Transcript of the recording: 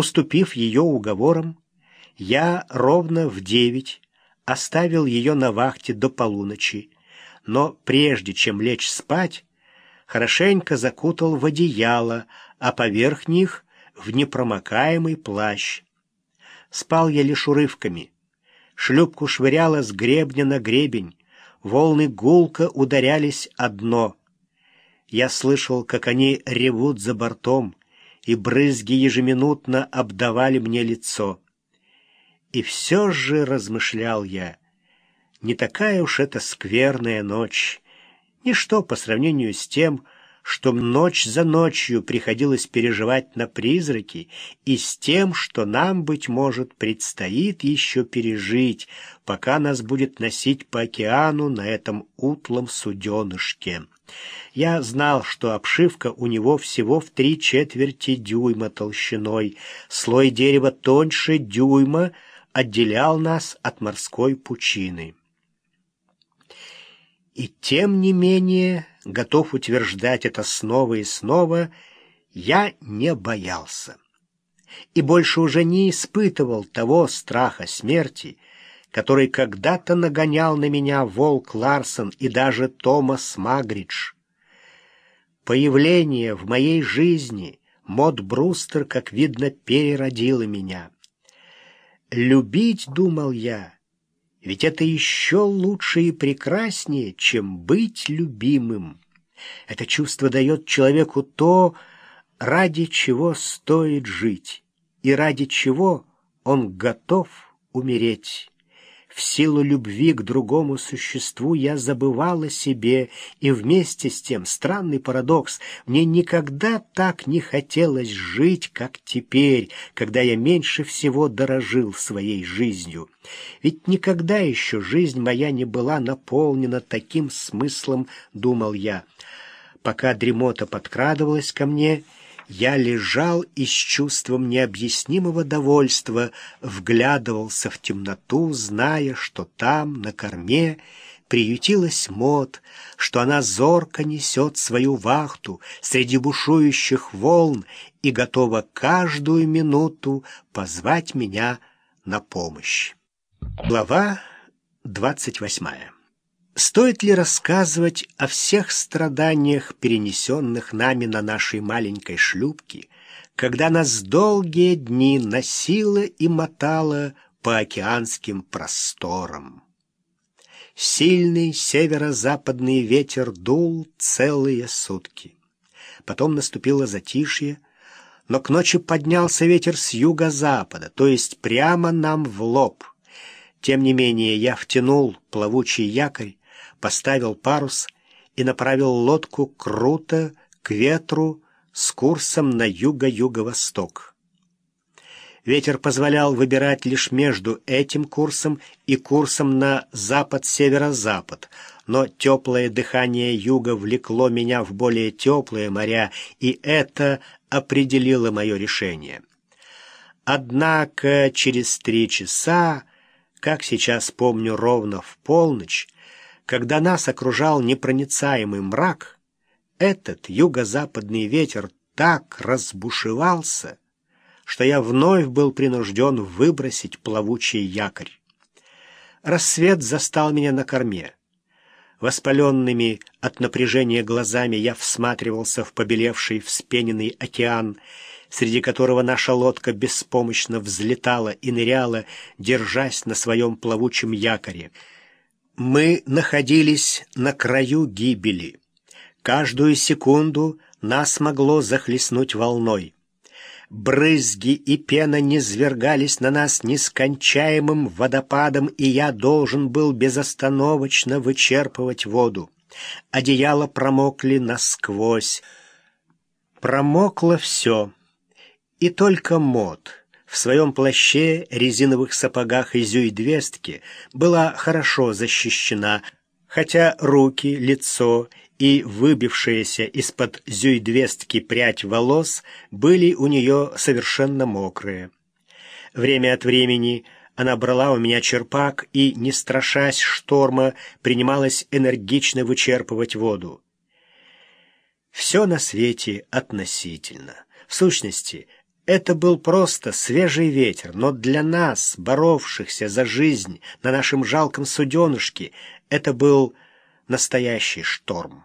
Уступив ее уговорам, я ровно в девять оставил ее на вахте до полуночи, но прежде чем лечь спать, хорошенько закутал в одеяло, а поверх них — в непромокаемый плащ. Спал я лишь урывками. Шлюпку швыряло с гребня на гребень, волны гулко ударялись о дно. Я слышал, как они ревут за бортом, и брызги ежеминутно обдавали мне лицо. И все же, размышлял я, не такая уж это скверная ночь, ничто по сравнению с тем, что ночь за ночью приходилось переживать на призраки, и с тем, что нам, быть может, предстоит еще пережить, пока нас будет носить по океану на этом утлом суденышке. Я знал, что обшивка у него всего в три четверти дюйма толщиной, слой дерева тоньше дюйма отделял нас от морской пучины. И тем не менее, готов утверждать это снова и снова, я не боялся. И больше уже не испытывал того страха смерти, который когда-то нагонял на меня Волк Ларсон и даже Томас Магридж. Появление в моей жизни Мод Брустер, как видно, переродило меня. Любить, думал я, ведь это еще лучше и прекраснее, чем быть любимым. Это чувство дает человеку то, ради чего стоит жить, и ради чего он готов умереть. В силу любви к другому существу я забывала себе, и вместе с тем, странный парадокс, мне никогда так не хотелось жить, как теперь, когда я меньше всего дорожил своей жизнью. Ведь никогда еще жизнь моя не была наполнена таким смыслом, думал я. Пока дремота подкрадывалась ко мне, — я лежал и с чувством необъяснимого довольства вглядывался в темноту, зная, что там, на корме, приютилась мод, что она зорко несет свою вахту среди бушующих волн и готова каждую минуту позвать меня на помощь. Глава двадцать восьмая Стоит ли рассказывать о всех страданиях, перенесенных нами на нашей маленькой шлюпке, когда нас долгие дни носило и мотало по океанским просторам? Сильный северо-западный ветер дул целые сутки. Потом наступило затишье, но к ночи поднялся ветер с юго-запада, то есть прямо нам в лоб. Тем не менее я втянул плавучий якорь, поставил парус и направил лодку круто к ветру с курсом на юго-юго-восток. Ветер позволял выбирать лишь между этим курсом и курсом на запад-северо-запад, но теплое дыхание юга влекло меня в более теплые моря, и это определило мое решение. Однако через три часа, как сейчас помню ровно в полночь, когда нас окружал непроницаемый мрак, этот юго-западный ветер так разбушевался, что я вновь был принужден выбросить плавучий якорь. Рассвет застал меня на корме. Воспаленными от напряжения глазами я всматривался в побелевший вспененный океан, среди которого наша лодка беспомощно взлетала и ныряла, держась на своем плавучем якоре — мы находились на краю гибели. Каждую секунду нас могло захлестнуть волной. Брызги и пена низвергались на нас нескончаемым водопадом, и я должен был безостановочно вычерпывать воду. Одеяла промокли насквозь. Промокло все, и только мод — в своем плаще, резиновых сапогах и зюйдвестке была хорошо защищена, хотя руки, лицо и выбившаяся из-под зюйдвестки прядь волос были у нее совершенно мокрые. Время от времени она брала у меня черпак и, не страшась шторма, принималась энергично вычерпывать воду. Все на свете относительно. В сущности, Это был просто свежий ветер, но для нас, боровшихся за жизнь на нашем жалком суденышке, это был настоящий шторм.